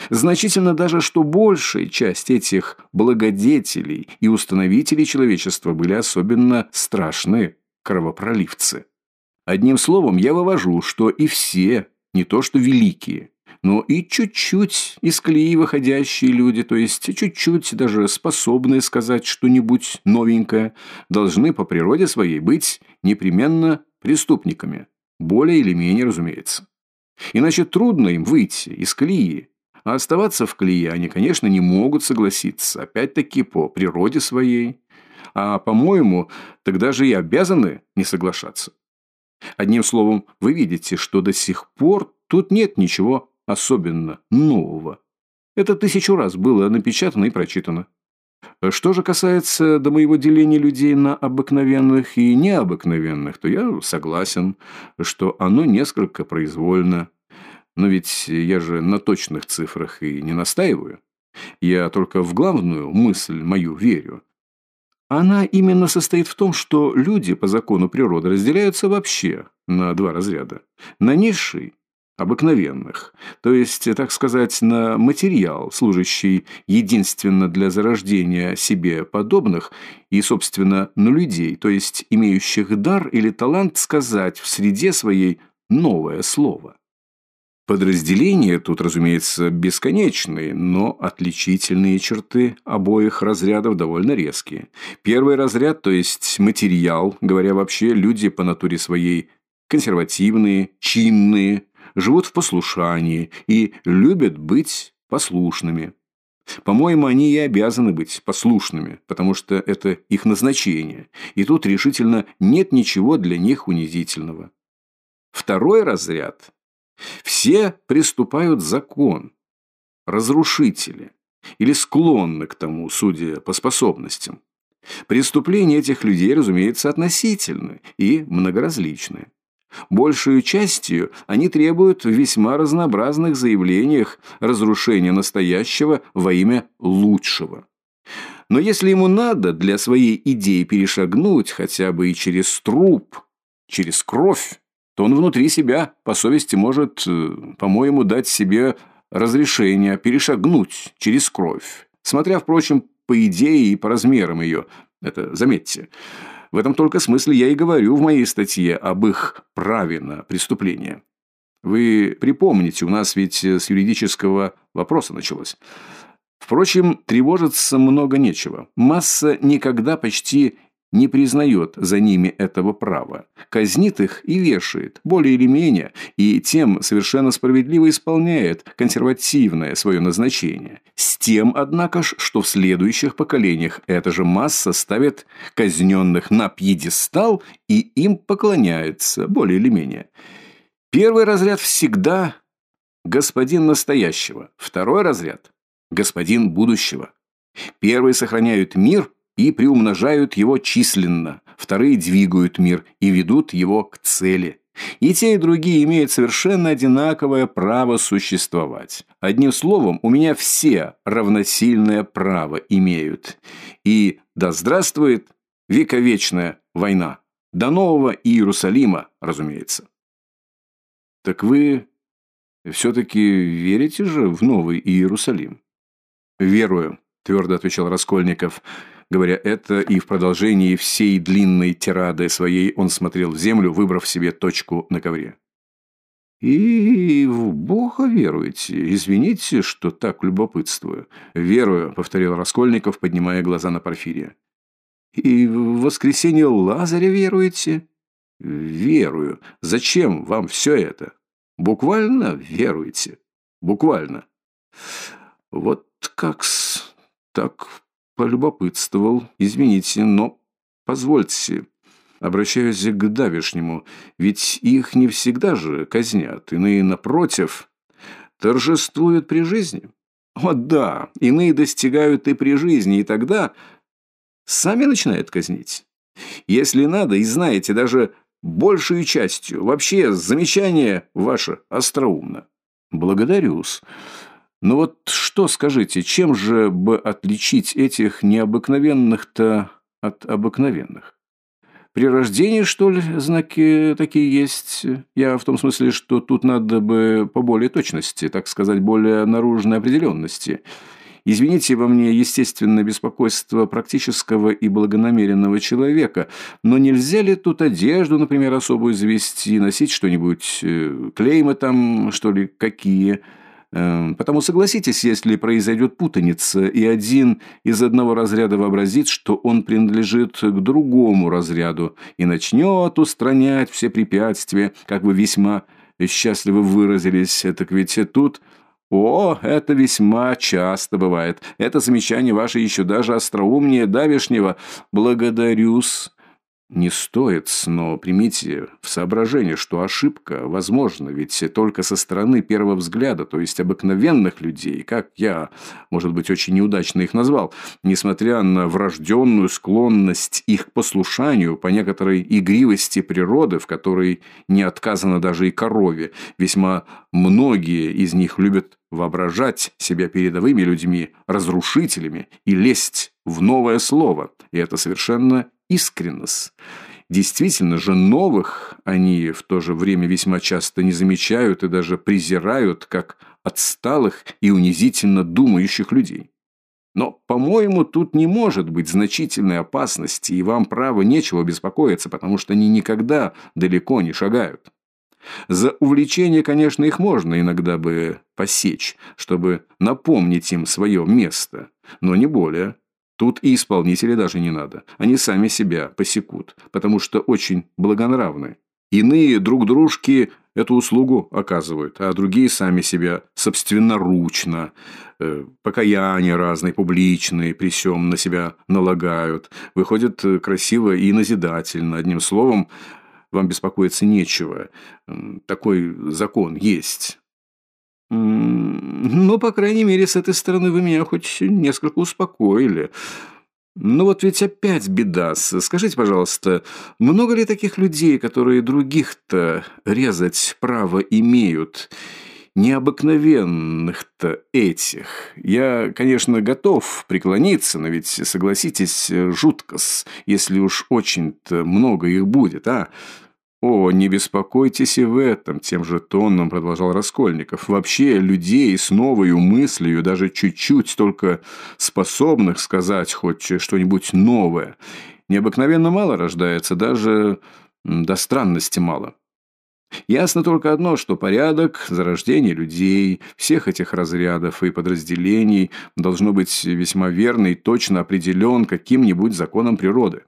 [SPEAKER 1] Значительно даже, что большая часть этих благодетелей и установителей человечества были особенно страшные кровопроливцы. Одним словом, я вывожу, что и все, не то что великие, но и чуть-чуть из колеи выходящие люди, то есть чуть-чуть даже способные сказать что-нибудь новенькое, должны по природе своей быть непременно преступниками. Более или менее, разумеется. Иначе трудно им выйти из колеи, а оставаться в колее они, конечно, не могут согласиться, опять-таки по природе своей. А, по-моему, тогда же и обязаны не соглашаться. Одним словом, вы видите, что до сих пор тут нет ничего особенно нового. Это тысячу раз было напечатано и прочитано. Что же касается до моего деления людей на обыкновенных и необыкновенных, то я согласен, что оно несколько произвольно. Но ведь я же на точных цифрах и не настаиваю. Я только в главную мысль мою верю. Она именно состоит в том, что люди по закону природы разделяются вообще на два разряда. На низший – обыкновенных, то есть, так сказать, на материал, служащий единственно для зарождения себе подобных, и, собственно, на людей, то есть имеющих дар или талант сказать в среде своей новое слово. Подразделения тут, разумеется, бесконечные, но отличительные черты обоих разрядов довольно резкие. Первый разряд, то есть материал, говоря вообще, люди по натуре своей консервативные, чинные, живут в послушании и любят быть послушными. По-моему, они и обязаны быть послушными, потому что это их назначение, и тут решительно нет ничего для них унизительного. Второй разряд все приступают закон, разрушители, или склонны к тому, судя по способностям. Преступления этих людей, разумеется, относительны и многоразличны. Большую частью они требуют в весьма разнообразных заявлениях разрушения настоящего во имя лучшего. Но если ему надо для своей идеи перешагнуть хотя бы и через труп, через кровь, то он внутри себя, по совести, может, э, по-моему, дать себе разрешение перешагнуть через кровь, смотря, впрочем, по идее и по размерам ее. Это заметьте. В этом только смысле я и говорю в моей статье об их праве на преступление. Вы припомните, у нас ведь с юридического вопроса началось. Впрочем, тревожиться много нечего. Масса никогда почти не признает за ними этого права, казнит их и вешает, более или менее, и тем совершенно справедливо исполняет консервативное свое назначение. С тем, однако ж, что в следующих поколениях эта же масса ставит казненных на пьедестал и им поклоняется, более или менее. Первый разряд всегда господин настоящего, второй разряд – господин будущего. Первые сохраняют мир – и приумножают его численно, вторые двигают мир и ведут его к цели. И те, и другие имеют совершенно одинаковое право существовать. Одним словом, у меня все равносильное право имеют. И да здравствует вековечная война. До нового Иерусалима, разумеется. Так вы все-таки верите же в новый Иерусалим? Верую, твердо отвечал Раскольников. Говоря это, и в продолжении всей длинной тирады своей он смотрел в землю, выбрав себе точку на ковре. «И в Бога веруете? Извините, что так любопытствую». «Верую», — повторил Раскольников, поднимая глаза на Порфирия. «И в воскресенье Лазаря веруете?» «Верую. Зачем вам все это?» «Буквально веруете?» «Буквально». «Вот как-с... Так полюбопытствовал. Извините, но позвольте. Обращаюсь к давешнему, ведь их не всегда же казнят, иные, напротив, торжествуют при жизни. О да, иные достигают и при жизни, и тогда сами начинают казнить. Если надо, и знаете, даже большей частью, вообще замечание ваше остроумно. Благодарю-с. Но вот что, скажите, чем же бы отличить этих необыкновенных-то от обыкновенных? При рождении, что ли, знаки такие есть? Я в том смысле, что тут надо бы по более точности, так сказать, более наружной определенности. Извините во мне естественное беспокойство практического и благонамеренного человека, но нельзя ли тут одежду, например, особую завести, носить что-нибудь, э, клеймы там, что ли, какие – потому согласитесь, если произойдет путаница, и один из одного разряда вообразит, что он принадлежит к другому разряду, и начнет устранять все препятствия, как вы весьма счастливо выразились, так ведь тут... О, это весьма часто бывает. Это замечание ваше еще даже остроумнее давешнего. Благодарю-с. Не стоит, но примите в соображение, что ошибка возможна, ведь только со стороны первого взгляда, то есть обыкновенных людей, как я, может быть, очень неудачно их назвал, несмотря на врожденную склонность их к послушанию по некоторой игривости природы, в которой не отказано даже и корове, весьма многие из них любят воображать себя передовыми людьми, разрушителями и лезть в новое слово, и это совершенно искренность. Действительно же, новых они в то же время весьма часто не замечают и даже презирают, как отсталых и унизительно думающих людей. Но, по-моему, тут не может быть значительной опасности, и вам, право, нечего беспокоиться, потому что они никогда далеко не шагают. За увлечение, конечно, их можно иногда бы посечь, чтобы напомнить им свое место, но не более. Тут и исполнители даже не надо. Они сами себя посекут, потому что очень благонравны. Иные друг дружке эту услугу оказывают, а другие сами себя собственноручно, э, покаяния разные, публичные, при всем на себя налагают. Выходят э, красиво и назидательно. Одним словом, вам беспокоиться нечего. Такой закон есть. Ну, по крайней мере, с этой стороны вы меня хоть несколько успокоили. Ну вот ведь опять беда. Скажите, пожалуйста, много ли таких людей, которые других-то резать право имеют? необыкновенных-то этих. Я, конечно, готов преклониться, но ведь, согласитесь, жутко-с, если уж очень-то много их будет, а? «О, не беспокойтесь и в этом», – тем же тоном продолжал Раскольников. «Вообще, людей с новой мыслью, даже чуть-чуть, только способных сказать хоть что-нибудь новое, необыкновенно мало рождается, даже до странности мало». Ясно только одно, что порядок зарождения людей, всех этих разрядов и подразделений должно быть весьма верно и точно определен каким-нибудь законом природы.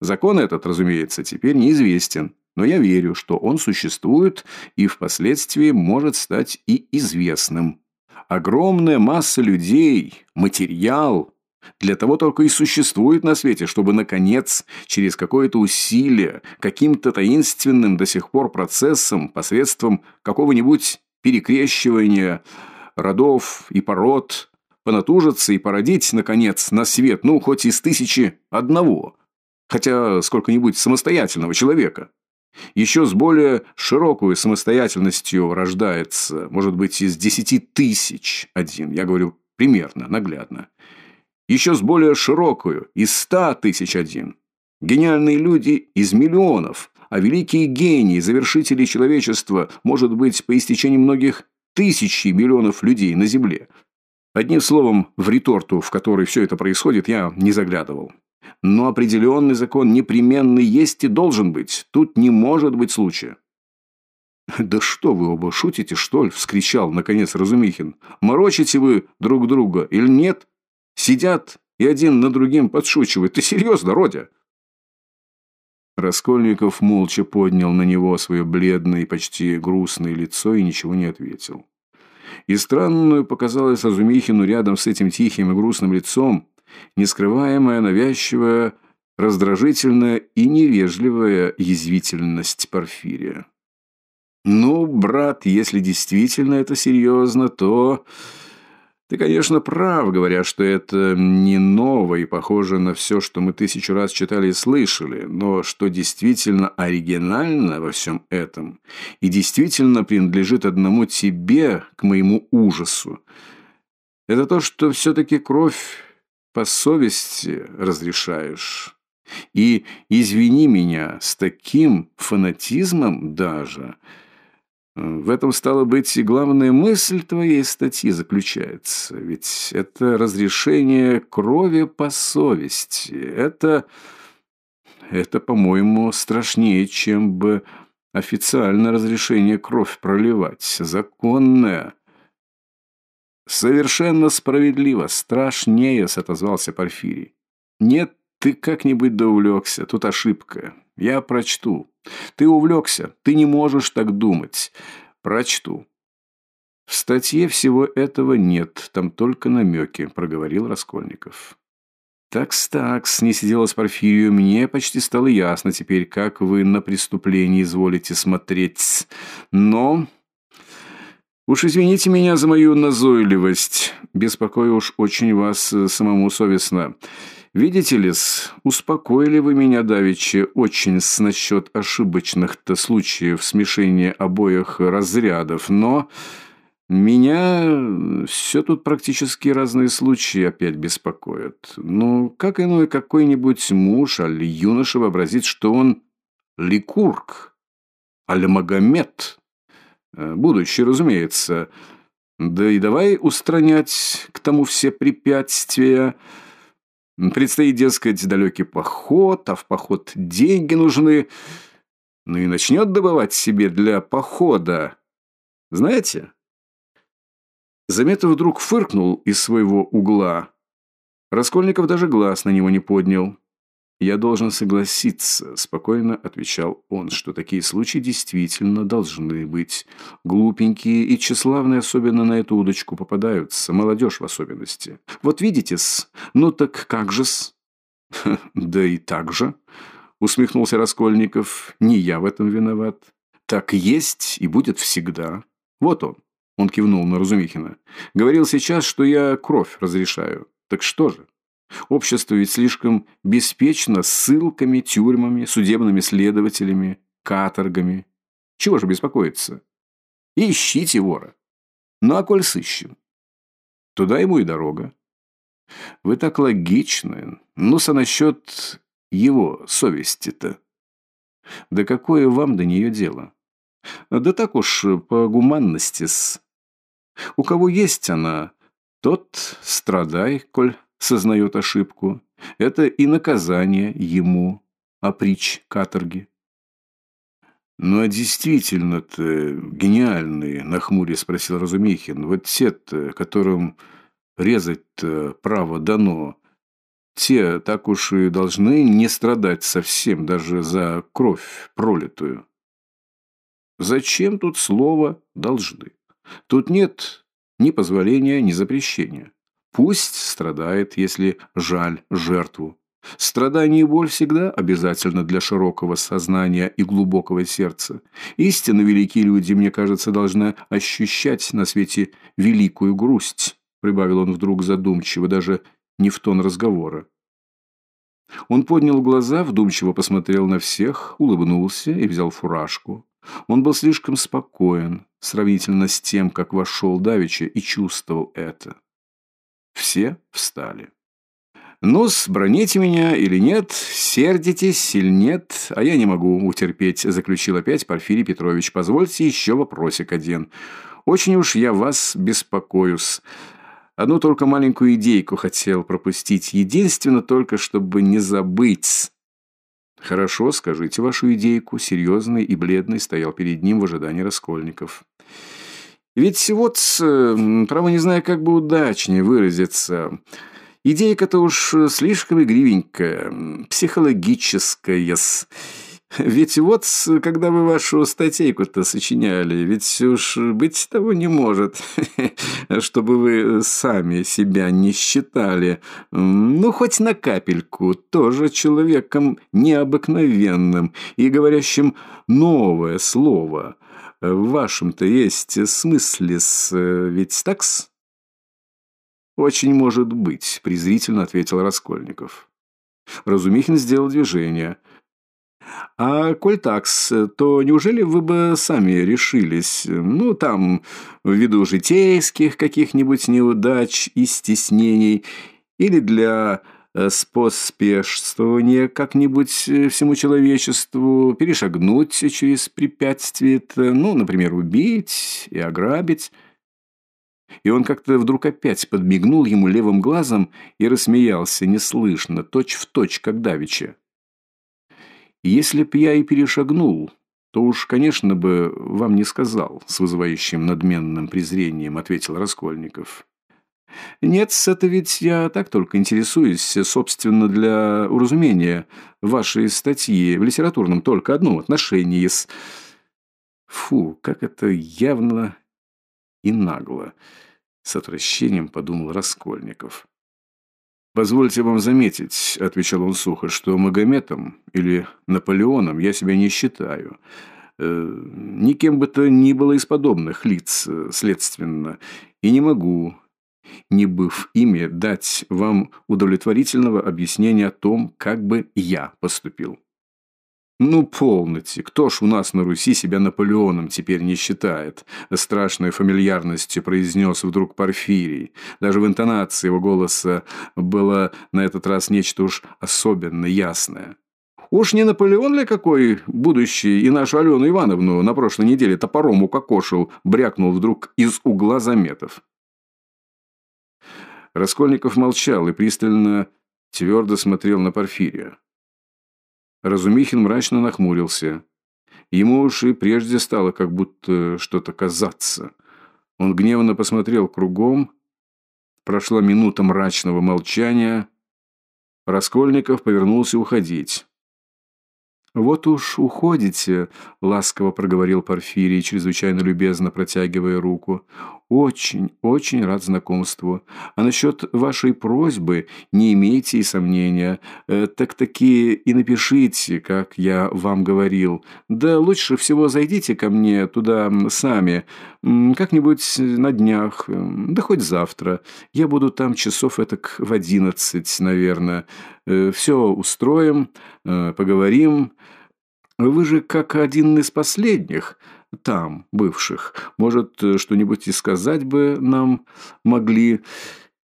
[SPEAKER 1] Закон этот, разумеется, теперь неизвестен, но я верю, что он существует и впоследствии может стать и известным. Огромная масса людей, материал, для того только и существует на свете, чтобы, наконец, через какое-то усилие, каким-то таинственным до сих пор процессом, посредством какого-нибудь перекрещивания родов и пород, понатужиться и породить, наконец, на свет, ну, хоть из тысячи одного, хотя сколько-нибудь самостоятельного человека. Еще с более широкой самостоятельностью рождается, может быть, из десяти тысяч один, я говорю примерно, наглядно. Еще с более широкую, из ста тысяч один. Гениальные люди из миллионов, а великие гении, завершители человечества, может быть, по истечении многих тысяч миллионов людей на Земле. Одним словом, в реторту, в которой все это происходит, я не заглядывал. Но определенный закон непременно есть и должен быть. Тут не может быть случая. «Да что вы оба шутите, что ли?» – вскричал, наконец, Разумихин. «Морочите вы друг друга или нет? Сидят и один на другим подшучивают. Ты серьезно, Родя?» Раскольников молча поднял на него свое бледное и почти грустное лицо и ничего не ответил. И странную показалось Разумихину рядом с этим тихим и грустным лицом нескрываемая, навязчивая, раздражительная и невежливая язвительность Порфирия. «Ну, брат, если действительно это серьезно, то...» Ты, конечно, прав, говоря, что это не ново и похоже на все, что мы тысячу раз читали и слышали, но что действительно оригинально во всем этом и действительно принадлежит одному тебе, к моему ужасу, это то, что все-таки кровь по совести разрешаешь. И извини меня, с таким фанатизмом даже. В этом, стало быть, и главная мысль твоей статьи заключается. Ведь это разрешение крови по совести. Это, это по-моему, страшнее, чем бы официально разрешение кровь проливать. Законное. «Совершенно справедливо, страшнее», — отозвался Порфирий. «Нет, ты как-нибудь да увлекся, тут ошибка. Я прочту. Ты увлекся, ты не можешь так думать. Прочту». «В статье всего этого нет, там только намеки», — проговорил Раскольников. «Такс-такс», — не сиделась Порфирию, — «мне почти стало ясно теперь, как вы на преступление изволите смотреть. Но Уж извините меня за мою назойливость. Беспокою уж очень вас э, самому совестно. Видите ли, успокоили вы меня давеча очень с насчет ошибочных-то случаев смешения обоих разрядов, но меня все тут практически разные случаи опять беспокоят. Ну, как иной какой-нибудь муж али юноша вообразит, что он ликург, али Магомед, Э, будущее, разумеется. Да и давай устранять к тому все препятствия. Предстоит, дескать, далекий поход, а в поход деньги нужны. Ну и начнет добывать себе для похода. Знаете? Заметов вдруг фыркнул из своего угла. Раскольников даже глаз на него не поднял. «Я должен согласиться», – спокойно отвечал он, «что такие случаи действительно должны быть. Глупенькие и тщеславные особенно на эту удочку попадаются, молодежь в особенности. Вот видите-с, ну так как же-с?» «Да и так же», – усмехнулся Раскольников, – «не я в этом виноват. Так есть и будет всегда. Вот он». Он кивнул на Разумихина. «Говорил сейчас, что я кровь разрешаю. Так что же?» Общество ведь слишком беспечно ссылками, тюрьмами, судебными следователями, каторгами. Чего же беспокоиться? ищите вора. Ну, а коль сыщем, туда ему и дорога. Вы так логичны. Ну-са насчет его совести-то. Да какое вам до нее дело? Да так уж по гуманности-с. У кого есть она, тот страдай, коль сознает ошибку. Это и наказание ему, а притч каторги. «Ну а действительно-то гениальные», — нахмуря спросил Разумихин. «Вот те-то, которым резать-то право дано, те так уж и должны не страдать совсем даже за кровь пролитую». Зачем тут слово «должны»? Тут нет ни позволения, ни запрещения. Пусть страдает, если жаль жертву. Страдание и боль всегда обязательно для широкого сознания и глубокого сердца. Истинно великие люди, мне кажется, должны ощущать на свете великую грусть, прибавил он вдруг задумчиво, даже не в тон разговора. Он поднял глаза, вдумчиво посмотрел на всех, улыбнулся и взял фуражку. Он был слишком спокоен, сравнительно с тем, как вошел Давича и чувствовал это. Все встали. «Ну-с, броните меня или нет, сердитесь или нет, а я не могу утерпеть», заключил опять Порфирий Петрович. «Позвольте еще вопросик один. Очень уж я вас беспокоюсь. Одну только маленькую идейку хотел пропустить, единственно только, чтобы не забыть». «Хорошо, скажите вашу идейку». Серьезный и бледный стоял перед ним в ожидании Раскольников. «Ведь вот, право не знаю, как бы удачнее выразиться...» Идейка-то уж слишком игривенькая, психологическая -с. Ведь вот, когда вы вашу статейку-то сочиняли, ведь уж быть того не может, чтобы вы сами себя не считали, ну, хоть на капельку, тоже человеком необыкновенным и говорящим новое слово. В вашем-то есть смысле, ведь такс? «Очень может быть», – презрительно ответил Раскольников. Разумихин сделал движение. «А коль такс, то неужели вы бы сами решились, ну, там, ввиду житейских каких-нибудь неудач и стеснений, или для э, споспешствования как-нибудь всему человечеству, перешагнуть через препятствие, ну, например, убить и ограбить?» И он как-то вдруг опять подмигнул ему левым глазом и рассмеялся неслышно, точь-в-точь, как давеча. «Если б я и перешагнул, то уж, конечно бы, вам не сказал», с вызывающим надменным презрением ответил Раскольников. «Нет, это ведь я так только интересуюсь, собственно, для уразумения вашей статьи в литературном только одном отношении с...» Фу, как это явно и нагло. С отвращением подумал Раскольников. «Позвольте вам заметить», — отвечал он сухо, «что Магометом или Наполеоном я себя не считаю. Э, никем бы то ни было из подобных лиц, э, следственно, и не могу, не быв ими, дать вам удовлетворительного объяснения о том, как бы я поступил». «Ну, полноте, кто ж у нас на Руси себя Наполеоном теперь не считает?» Страшной фамильярностью произнес вдруг Порфирий. Даже в интонации его голоса было на этот раз нечто уж особенно ясное. «Уж не Наполеон ли какой будущий и нашу Алену Ивановну на прошлой неделе топором укокошил?» брякнул вдруг из угла заметов. Раскольников молчал и пристально твердо смотрел на Порфирия. Разумихин мрачно нахмурился. Ему уж и прежде стало как будто что-то казаться. Он гневно посмотрел кругом. Прошла минута мрачного молчания. Раскольников повернулся уходить. «Вот уж уходите», — ласково проговорил Порфирий, чрезвычайно любезно протягивая руку. «Очень, очень рад знакомству. А насчет вашей просьбы не имейте и сомнения. Э, так-таки и напишите, как я вам говорил. Да лучше всего зайдите ко мне туда сами, как-нибудь на днях, да хоть завтра. Я буду там часов этак в одиннадцать, наверное. Э, Все устроим, э, поговорим». «Вы же как один из последних», там, бывших. Может, что-нибудь и сказать бы нам могли,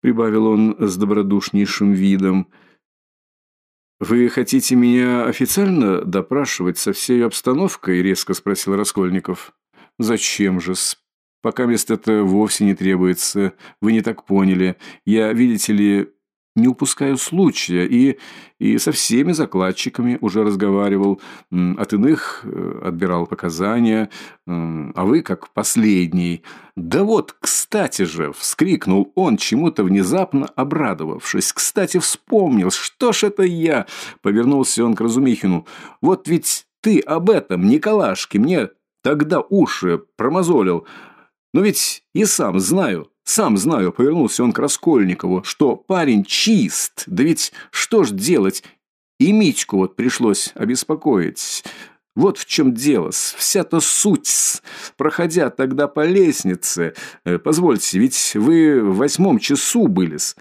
[SPEAKER 1] прибавил он с добродушнейшим видом. «Вы хотите меня официально допрашивать со всей обстановкой?» – резко спросил Раскольников. «Зачем же-с? Пока мест это вовсе не требуется. Вы не так поняли. Я, видите ли, не упускаю случая и, и со всеми закладчиками уже разговаривал, от иных э, отбирал показания, а вы как последний. Да вот, кстати же, вскрикнул он, чему-то внезапно обрадовавшись. Кстати, вспомнил, что ж это я? Повернулся он к Разумихину. Вот ведь ты об этом, Николашке, мне тогда уши промозолил. Но ведь и сам знаю, сам знаю, повернулся он к Раскольникову, что парень чист. Да ведь что ж делать? И Митьку вот пришлось обеспокоить. Вот в чем дело. Вся-то суть. Проходя тогда по лестнице. Э, позвольте, ведь вы в восьмом часу были-с.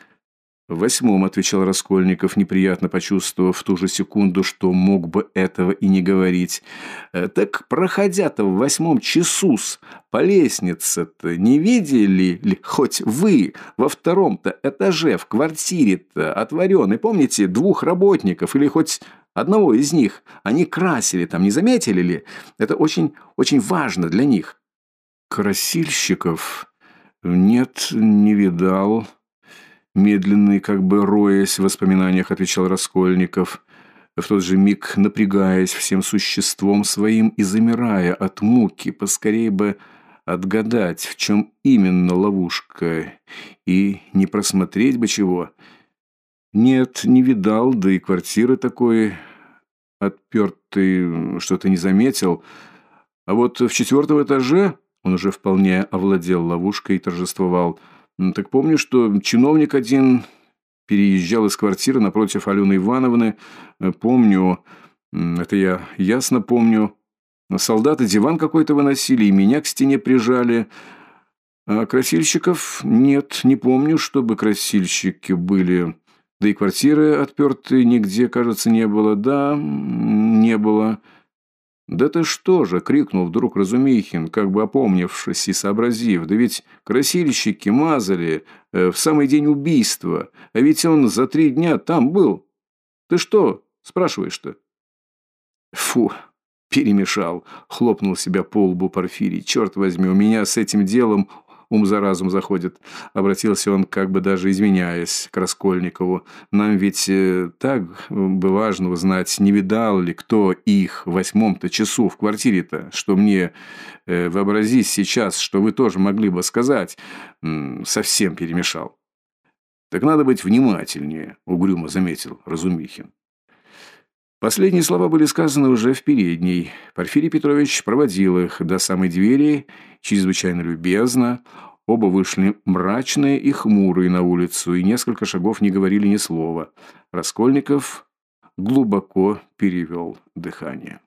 [SPEAKER 1] «В восьмом», — отвечал Раскольников, неприятно почувствовав в ту же секунду, что мог бы этого и не говорить. «Э, «Так, проходя-то в восьмом часу по лестнице-то, не видели ли хоть вы во втором-то этаже в квартире-то отворенной, помните, двух работников или хоть одного из них? Они красили там, не заметили ли? Это очень, очень важно для них». «Красильщиков? Нет, не видал». Медленный, как бы роясь в воспоминаниях, отвечал Раскольников, в тот же миг напрягаясь всем существом своим и замирая от муки, поскорее бы отгадать, в чем именно ловушка, и не просмотреть бы чего. Нет, не видал, да и квартиры такой отпертый что-то не заметил. А вот в четвертом этаже он уже вполне овладел ловушкой и торжествовал – так помню, что чиновник один переезжал из квартиры напротив Алены Ивановны. Э, помню, это я ясно помню. Солдаты диван какой-то выносили и меня к стене прижали. А красильщиков нет, не помню, чтобы красильщики были. Да и квартиры отпертые нигде, кажется, не было. Да, не было. «Да ты что же!» – крикнул вдруг Разумихин, как бы опомнившись и сообразив. «Да ведь красильщики мазали э, в самый день убийства, а ведь он за три дня там был. Ты что спрашиваешь-то?» «Фу!» – перемешал, хлопнул себя по лбу Порфирий. «Черт возьми, у меня с этим делом ум за разум заходит. Обратился он, как бы даже изменяясь, к Раскольникову. Нам ведь э, так бы важно узнать, не видал ли кто их в восьмом-то часу в квартире-то, что мне э, вообразись сейчас, что вы тоже могли бы сказать. Совсем перемешал. Так надо быть внимательнее, угрюмо заметил Разумихин. Последние слова были сказаны уже в передней. Порфирий Петрович проводил их до самой двери, чрезвычайно любезно. Оба вышли мрачные и хмурые на улицу, и несколько шагов не говорили ни слова. Раскольников глубоко перевел дыхание.